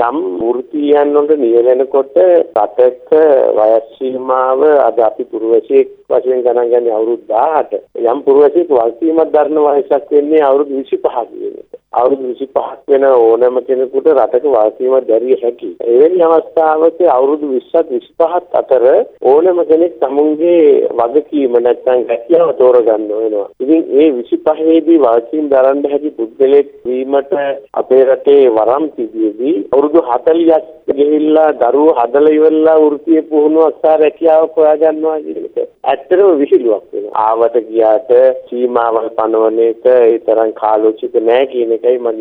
යම් වෘත්තීයන් වලට නියැලෙනකොට රටක වයස් සීමාව අද අපි පුරවැසියෙක් වශයෙන් ගණන් ගන්නේ අවුරුදු 18. යම් පුරවැසියෙක් වයස් සීමාවක් දරන වයසක් වෙන්නේ අවුරුදු 25 කියන එක. අවුරුදු 25ක් වෙන ඕනම කෙනෙකුට රටක වයස් සීමාව දැරිය හැකියි. එවැනි අවස්ථාවක අවුරුදු 20ත් 25ත් අතර ඕනම කෙනෙක් තමුන්ගේ වගකීම නැත්නම් හැකියාව තෝරගන්න වෙනවා. ඉතින් ඒ 25 දී වයසින් දරන්න හැකි පුද්ගලෙක් වීමට අපේ රටේ වරම් තිබියදී අවුරුදු 40ක් ගිහිල්ලා දරුවෝ හදලා ඉවරලා වෘත්තීය පුහුණුවක් සහ රැකියාවක් හොයාගන්නවා කියන එක ඇත්තටම විහිළුවක් වෙනවා. ආවට ගියාට සීමාවල් පනවන එක ඒ තරම් කාලෝචිත නෑ කියන එකයි මම